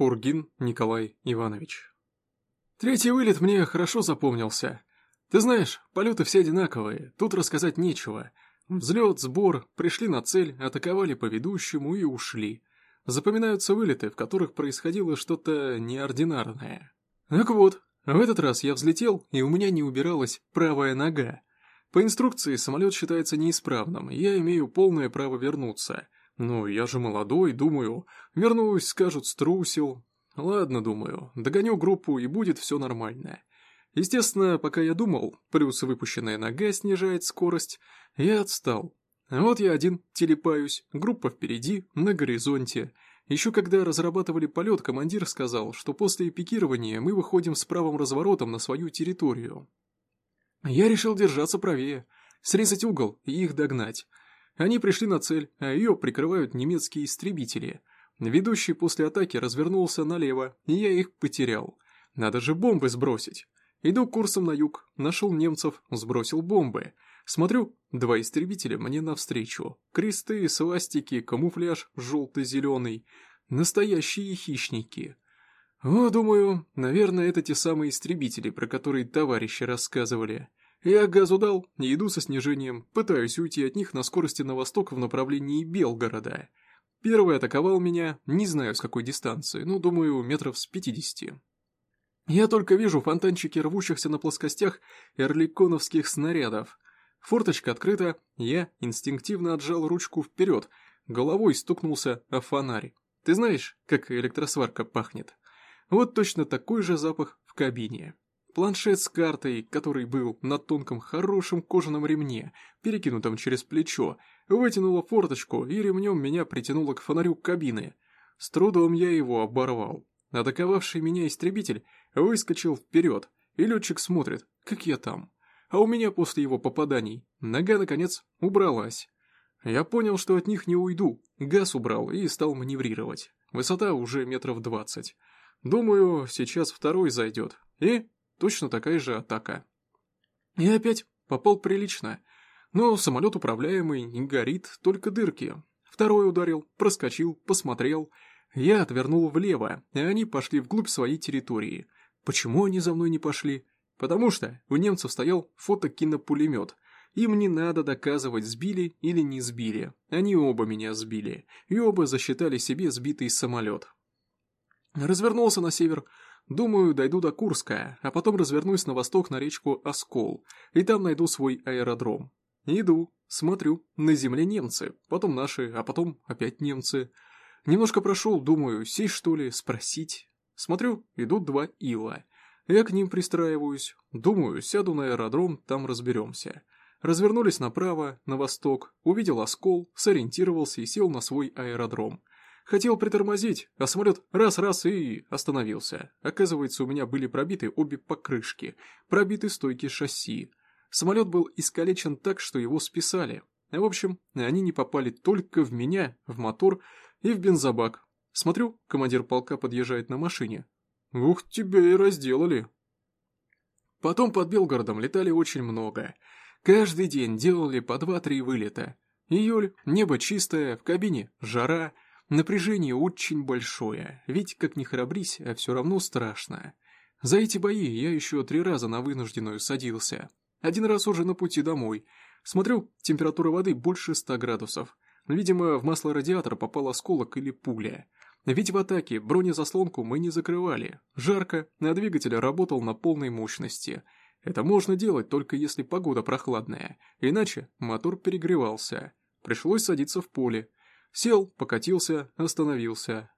Пургин Николай Иванович. Третий вылет мне хорошо запомнился. Ты знаешь, полеты все одинаковые, тут рассказать нечего. Взлет, сбор, пришли на цель, атаковали по ведущему и ушли. Запоминаются вылеты, в которых происходило что-то неординарное. Так вот, в этот раз я взлетел, и у меня не убиралась правая нога. По инструкции самолет считается неисправным, и я имею полное право вернуться – ну, я же молодой, думаю. Вернусь, скажут, струсил. Ладно, думаю, догоню группу и будет все нормально. Естественно, пока я думал, плюс выпущенная нога снижает скорость, я отстал. Вот я один телепаюсь, группа впереди, на горизонте. Еще когда разрабатывали полет, командир сказал, что после пикирования мы выходим с правым разворотом на свою территорию. Я решил держаться правее, срезать угол и их догнать. Они пришли на цель, а ее прикрывают немецкие истребители. Ведущий после атаки развернулся налево, и я их потерял. Надо же бомбы сбросить. Иду курсом на юг, нашел немцев, сбросил бомбы. Смотрю, два истребителя мне навстречу. Кресты, свастики, камуфляж желто-зеленый. Настоящие хищники. О, думаю, наверное, это те самые истребители, про которые товарищи рассказывали. Я газу дал, иду со снижением, пытаюсь уйти от них на скорости на восток в направлении Белгорода. Первый атаковал меня, не знаю с какой дистанции, ну, думаю, метров с пятидесяти. Я только вижу фонтанчики рвущихся на плоскостях эрликоновских снарядов. Форточка открыта, я инстинктивно отжал ручку вперед, головой стукнулся о фонарь. Ты знаешь, как электросварка пахнет? Вот точно такой же запах в кабине. Планшет с картой, который был на тонком хорошем кожаном ремне, перекинутом через плечо, вытянула форточку и ремнем меня притянуло к фонарю кабины. С трудом я его оборвал. Атаковавший меня истребитель выскочил вперед, и летчик смотрит, как я там. А у меня после его попаданий нога, наконец, убралась. Я понял, что от них не уйду, газ убрал и стал маневрировать. Высота уже метров двадцать. Думаю, сейчас второй зайдет. И Точно такая же атака. И опять попал прилично. Но самолет управляемый, не горит, только дырки. Второй ударил, проскочил, посмотрел. Я отвернул влево, и они пошли вглубь своей территории. Почему они за мной не пошли? Потому что у немцев стоял фотокинопулемет. Им не надо доказывать, сбили или не сбили. Они оба меня сбили, и оба засчитали себе сбитый самолет. Развернулся на север, Думаю, дойду до Курска, а потом развернусь на восток на речку Оскол, и там найду свой аэродром. Иду, смотрю, на земле немцы, потом наши, а потом опять немцы. Немножко прошел, думаю, сесть что ли, спросить. Смотрю, идут два ила. Я к ним пристраиваюсь. Думаю, сяду на аэродром, там разберемся. Развернулись направо, на восток, увидел оскол, сориентировался и сел на свой аэродром. Хотел притормозить, а самолет раз-раз и остановился. Оказывается, у меня были пробиты обе покрышки, пробиты стойки шасси. Самолет был искалечен так, что его списали. В общем, они не попали только в меня, в мотор и в бензобак. Смотрю, командир полка подъезжает на машине. Ух, тебя и разделали. Потом под Белгородом летали очень много. Каждый день делали по два-три вылета. Июль, небо чистое, в кабине жара – Напряжение очень большое, ведь как ни храбрись, а все равно страшно. За эти бои я еще три раза на вынужденную садился. Один раз уже на пути домой. Смотрю, температура воды больше ста градусов. Видимо, в масло радиатора попал осколок или пуля. Ведь в атаке бронезаслонку мы не закрывали. Жарко, а двигатель работал на полной мощности. Это можно делать только если погода прохладная, иначе мотор перегревался. Пришлось садиться в поле. Сел, покатился, остановился.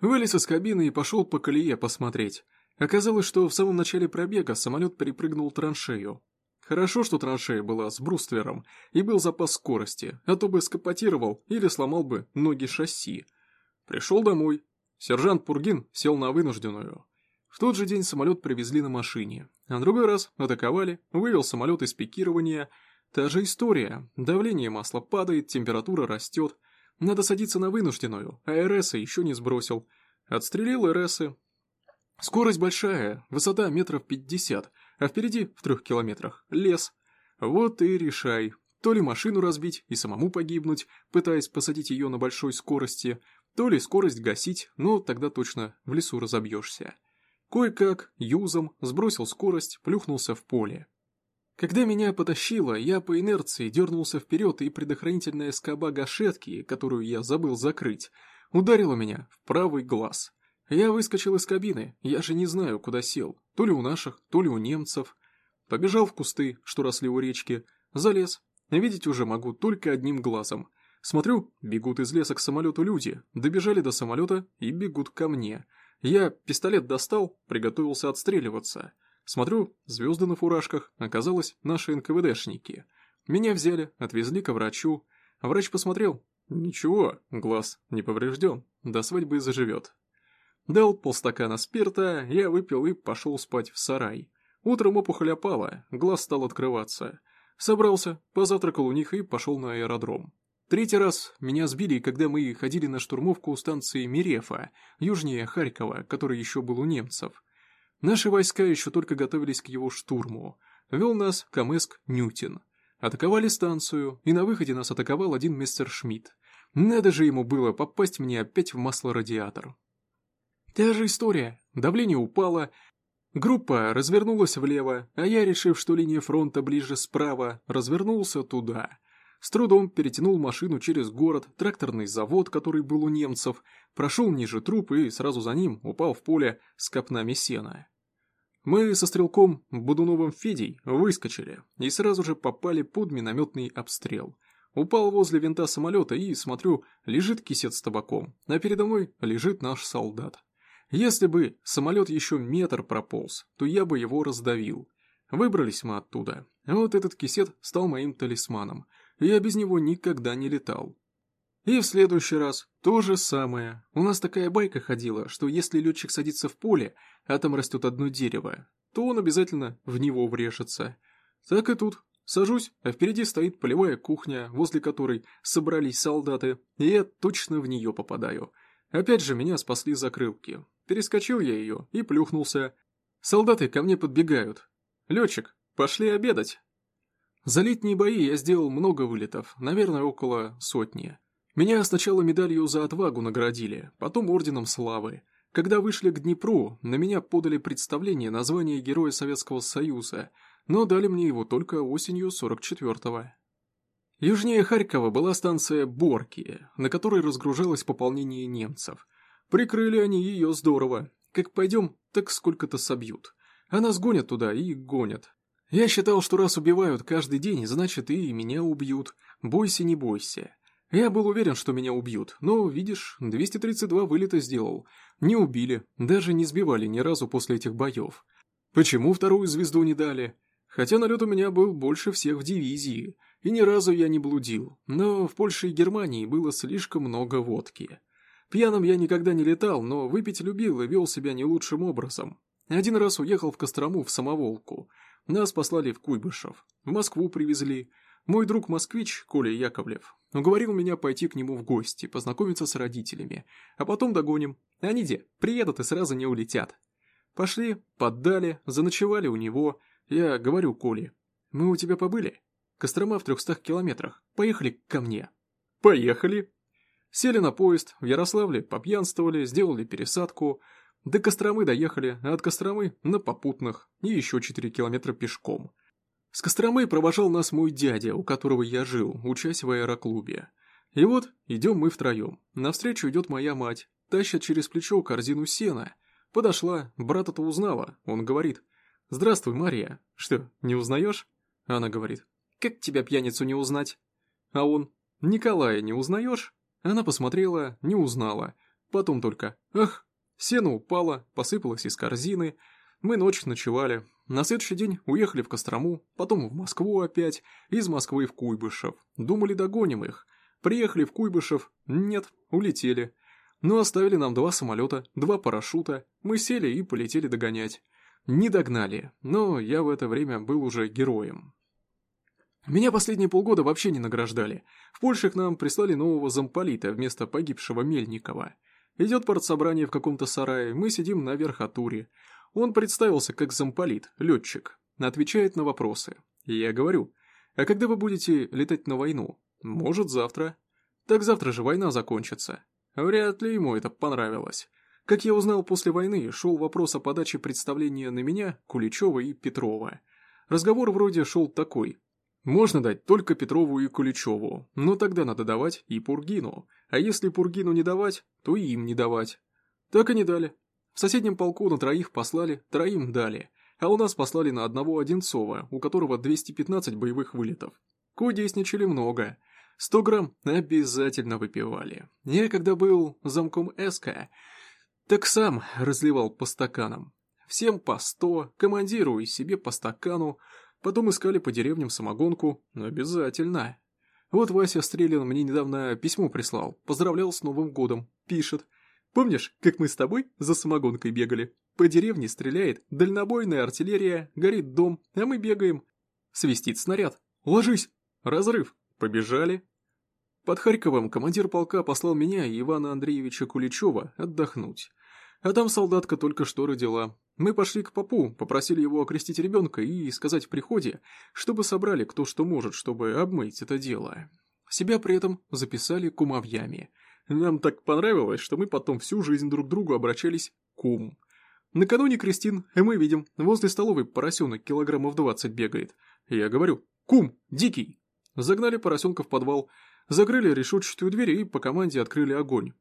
Вылез из кабины и пошел по колее посмотреть. Оказалось, что в самом начале пробега самолет перепрыгнул траншею. Хорошо, что траншея была с бруствером и был запас скорости, а то бы скопотировал или сломал бы ноги шасси. Пришел домой. Сержант Пургин сел на вынужденную. В тот же день самолет привезли на машине, а другой раз атаковали, вывел самолет из пикирования. Та же история. Давление масла падает, температура растет. Надо садиться на вынужденную, а РСа еще не сбросил. Отстрелил РСы. Скорость большая, высота метров пятьдесят, а впереди, в трех километрах, лес. Вот и решай, то ли машину разбить и самому погибнуть, пытаясь посадить ее на большой скорости, то ли скорость гасить, но тогда точно в лесу разобьешься. Кое-как, юзом, сбросил скорость, плюхнулся в поле. Когда меня потащило, я по инерции дернулся вперед, и предохранительная скоба гашетки, которую я забыл закрыть, ударила меня в правый глаз. Я выскочил из кабины, я же не знаю, куда сел, то ли у наших, то ли у немцев. Побежал в кусты, что росли у речки, залез. Видеть уже могу только одним глазом. Смотрю, бегут из леса к самолету люди, добежали до самолета и бегут ко мне. Я пистолет достал, приготовился отстреливаться. Смотрю, звезды на фуражках, оказалось, наши НКВДшники. Меня взяли, отвезли к врачу. Врач посмотрел. Ничего, глаз не поврежден, до свадьбы заживет. Дал полстакана спирта, я выпил и пошел спать в сарай. Утром опухоль опала, глаз стал открываться. Собрался, позавтракал у них и пошел на аэродром. Третий раз меня сбили, когда мы ходили на штурмовку у станции Мирефа, южнее Харькова, который еще был у немцев. Наши войска еще только готовились к его штурму. Вел нас Камеск Нютин. Атаковали станцию, и на выходе нас атаковал один мистер Шмидт. Надо же ему было попасть мне опять в масло-радиатор. Та же история. Давление упало. Группа развернулась влево, а я, решив, что линия фронта ближе справа, развернулся туда. С трудом перетянул машину через город, тракторный завод, который был у немцев, прошел ниже труп и сразу за ним упал в поле с копнами сена. Мы со стрелком Будуновым Федей выскочили и сразу же попали под минометный обстрел. Упал возле винта самолета и, смотрю, лежит кисет с табаком, а передо мной лежит наш солдат. Если бы самолет еще метр прополз, то я бы его раздавил. Выбрались мы оттуда. Вот этот кисет стал моим талисманом – я без него никогда не летал. И в следующий раз то же самое. У нас такая байка ходила, что если летчик садится в поле, а там растет одно дерево, то он обязательно в него врежется. Так и тут. Сажусь, а впереди стоит полевая кухня, возле которой собрались солдаты, и я точно в нее попадаю. Опять же меня спасли закрылки. Перескочил я ее и плюхнулся. Солдаты ко мне подбегают. «Летчик, пошли обедать!» За летние бои я сделал много вылетов, наверное, около сотни. Меня сначала медалью за отвагу наградили, потом орденом славы. Когда вышли к Днепру, на меня подали представление на звание Героя Советского Союза, но дали мне его только осенью 44-го. Южнее Харькова была станция Борки, на которой разгружалось пополнение немцев. Прикрыли они ее здорово. Как пойдем, так сколько-то собьют. А нас гонят туда и гонят. Я считал, что раз убивают каждый день, значит и меня убьют. Бойся, не бойся. Я был уверен, что меня убьют, но, видишь, 232 вылета сделал. Не убили, даже не сбивали ни разу после этих боев. Почему вторую звезду не дали? Хотя налет у меня был больше всех в дивизии, и ни разу я не блудил, но в Польше и Германии было слишком много водки. Пьяным я никогда не летал, но выпить любил и вел себя не лучшим образом. Один раз уехал в Кострому в самоволку – нас послали в Куйбышев, в Москву привезли. Мой друг-москвич, Коля Яковлев, уговорил меня пойти к нему в гости, познакомиться с родителями, а потом догоним. Они где? Приедут и сразу не улетят. Пошли, поддали, заночевали у него. Я говорю Коле, мы у тебя побыли? Кострома в трехстах километрах. Поехали ко мне. Поехали. Сели на поезд, в Ярославле попьянствовали, сделали пересадку, до Костромы доехали, а от Костромы на попутных, и еще 4 километра пешком. С Костромы провожал нас мой дядя, у которого я жил, учась в аэроклубе. И вот, идем мы втроем. Навстречу идет моя мать, тащит через плечо корзину сена. Подошла, брата-то узнала, он говорит. «Здравствуй, Мария. Что, не узнаешь?» Она говорит. «Как тебя, пьяницу, не узнать?» А он. «Николая не узнаешь?» Она посмотрела, не узнала. Потом только. «Ах, Сено упало, посыпалось из корзины. Мы ночь ночевали. На следующий день уехали в Кострому, потом в Москву опять, из Москвы в Куйбышев. Думали, догоним их. Приехали в Куйбышев. Нет, улетели. Но оставили нам два самолета, два парашюта. Мы сели и полетели догонять. Не догнали, но я в это время был уже героем. Меня последние полгода вообще не награждали. В Польше к нам прислали нового замполита вместо погибшего Мельникова. Идет партсобрание в каком-то сарае, мы сидим на верхотуре. Он представился как замполит, летчик, отвечает на вопросы. Я говорю, а когда вы будете летать на войну? Может, завтра. Так завтра же война закончится. Вряд ли ему это понравилось. Как я узнал после войны, шел вопрос о подаче представления на меня, Куличева и Петрова. Разговор вроде шел такой. Можно дать только Петрову и Куличеву, но тогда надо давать и Пургину. А если Пургину не давать, то и им не давать. Так и не дали. В соседнем полку на троих послали, троим дали. А у нас послали на одного Одинцова, у которого 215 боевых вылетов. Кудесничали много. 100 грамм обязательно выпивали. Я когда был замком СК, так сам разливал по стаканам. Всем по 100, командиру и себе по стакану, потом искали по деревням самогонку, обязательно. Вот Вася Стрелин мне недавно письмо прислал, поздравлял с Новым годом, пишет. Помнишь, как мы с тобой за самогонкой бегали? По деревне стреляет дальнобойная артиллерия, горит дом, а мы бегаем. Свистит снаряд. Ложись! Разрыв. Побежали. Под Харьковом командир полка послал меня и Ивана Андреевича Куличева отдохнуть. А там солдатка только что родила. Мы пошли к попу, попросили его окрестить ребенка и сказать в приходе, чтобы собрали кто что может, чтобы обмыть это дело. Себя при этом записали кумовьями. Нам так понравилось, что мы потом всю жизнь друг другу обращались «кум». Накануне Кристин, и мы видим, возле столовой поросенок килограммов двадцать бегает. Я говорю «Кум, дикий!» Загнали поросенка в подвал, закрыли решетчатую дверь и по команде открыли огонь.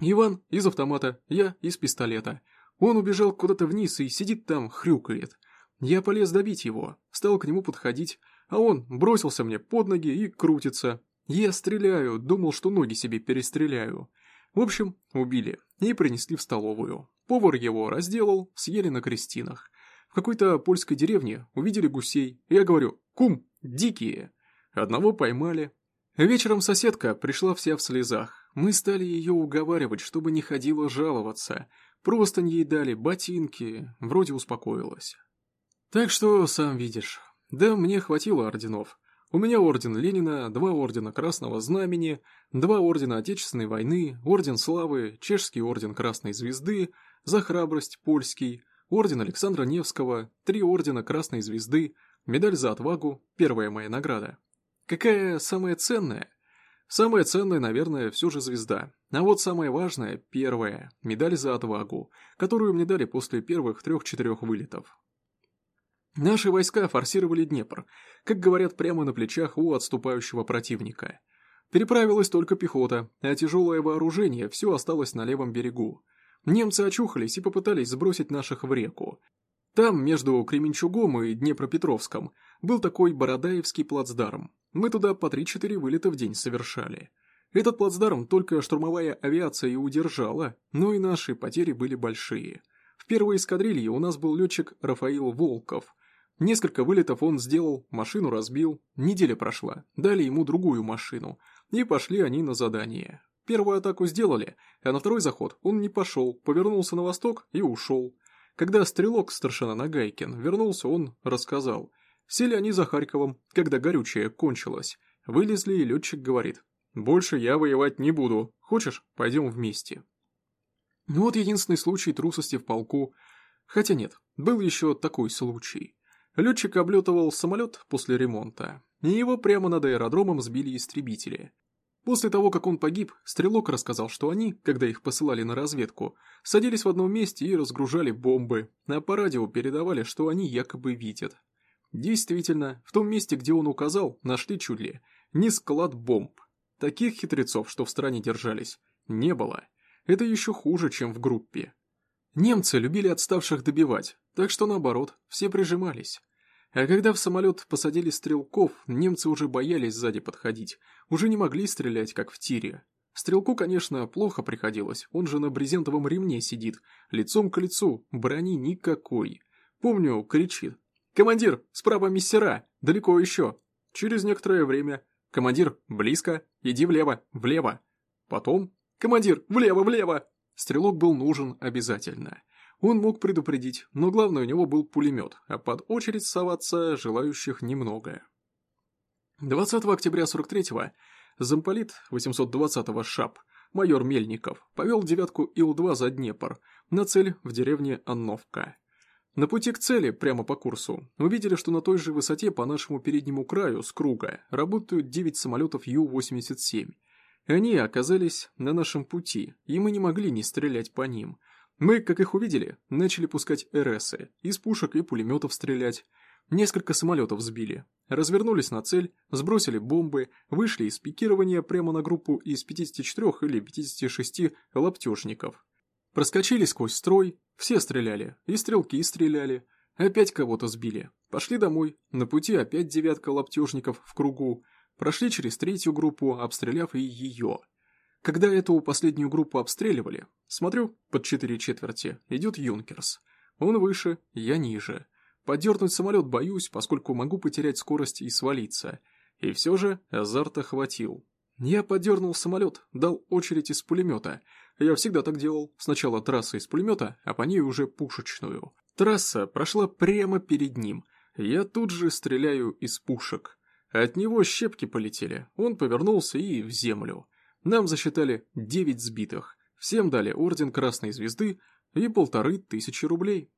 Иван из автомата, я из пистолета. Он убежал куда-то вниз и сидит там, хрюкает. Я полез добить его, стал к нему подходить, а он бросился мне под ноги и крутится. Я стреляю, думал, что ноги себе перестреляю. В общем, убили и принесли в столовую. Повар его разделал, съели на крестинах. В какой-то польской деревне увидели гусей. Я говорю, кум, дикие. Одного поймали. Вечером соседка пришла вся в слезах. Мы стали ее уговаривать, чтобы не ходила жаловаться. Просто ей дали, ботинки, вроде успокоилась. Так что, сам видишь. Да, мне хватило орденов. У меня орден Ленина, два ордена Красного Знамени, два ордена Отечественной войны, орден Славы, чешский орден Красной Звезды, за храбрость польский, орден Александра Невского, три ордена Красной Звезды, медаль за отвагу, первая моя награда. Какая самая ценная? Самая ценная, наверное, все же звезда. А вот самое важное, первая, медаль за отвагу, которую мне дали после первых трех-четырех вылетов. Наши войска форсировали Днепр, как говорят, прямо на плечах у отступающего противника. Переправилась только пехота, а тяжелое вооружение все осталось на левом берегу. Немцы очухались и попытались сбросить наших в реку. Там, между Кременчугом и Днепропетровском, был такой Бородаевский плацдарм. Мы туда по 3-4 вылета в день совершали. Этот плацдарм только штурмовая авиация и удержала, но и наши потери были большие. В первой эскадрилье у нас был летчик Рафаил Волков, Несколько вылетов он сделал, машину разбил, неделя прошла, дали ему другую машину, и пошли они на задание. Первую атаку сделали, а на второй заход он не пошел, повернулся на восток и ушел. Когда стрелок старшина Нагайкин вернулся, он рассказал. Сели они за Харьковом, когда горючее кончилось. Вылезли, и летчик говорит. «Больше я воевать не буду. Хочешь, пойдем вместе». Ну вот единственный случай трусости в полку. Хотя нет, был еще такой случай. Летчик облетывал самолет после ремонта, и его прямо над аэродромом сбили истребители. После того, как он погиб, стрелок рассказал, что они, когда их посылали на разведку, садились в одном месте и разгружали бомбы, а по радио передавали, что они якобы видят. Действительно, в том месте, где он указал, нашли чуть ли не склад бомб. Таких хитрецов, что в стране держались, не было. Это еще хуже, чем в группе. Немцы любили отставших добивать, так что наоборот, все прижимались. А когда в самолет посадили стрелков, немцы уже боялись сзади подходить, уже не могли стрелять, как в тире. Стрелку, конечно, плохо приходилось, он же на брезентовом ремне сидит, лицом к лицу, брони никакой. Помню, кричит. «Командир, справа миссера, далеко еще». Через некоторое время. «Командир, близко, иди влево, влево». Потом «Командир, влево, влево!» Стрелок был нужен обязательно. Он мог предупредить, но главное у него был пулемет, а под очередь соваться желающих немного. 20 октября 43-го замполит 820-го ШАП, майор Мельников, повел девятку Ил-2 за Днепр, на цель в деревне Анновка. На пути к цели, прямо по курсу, увидели, что на той же высоте по нашему переднему краю, с круга, работают 9 самолетов Ю-87. Они оказались на нашем пути, и мы не могли не стрелять по ним. Мы, как их увидели, начали пускать РСы, из пушек и пулеметов стрелять. Несколько самолетов сбили. Развернулись на цель, сбросили бомбы, вышли из пикирования прямо на группу из 54 или 56 лаптежников. Проскочили сквозь строй, все стреляли, и стрелки стреляли. Опять кого-то сбили. Пошли домой, на пути опять девятка лаптежников в кругу. Прошли через третью группу, обстреляв и ее. Когда эту последнюю группу обстреливали, смотрю, под четыре четверти идет Юнкерс. Он выше, я ниже. Подернуть самолет боюсь, поскольку могу потерять скорость и свалиться. И все же азарта хватил. Я подернул самолет, дал очередь из пулемета. Я всегда так делал. Сначала трасса из пулемета, а по ней уже пушечную. Трасса прошла прямо перед ним. Я тут же стреляю из пушек. От него щепки полетели. Он повернулся и в землю. Нам засчитали 9 сбитых. Всем дали орден Красной Звезды и полторы тысячи рублей.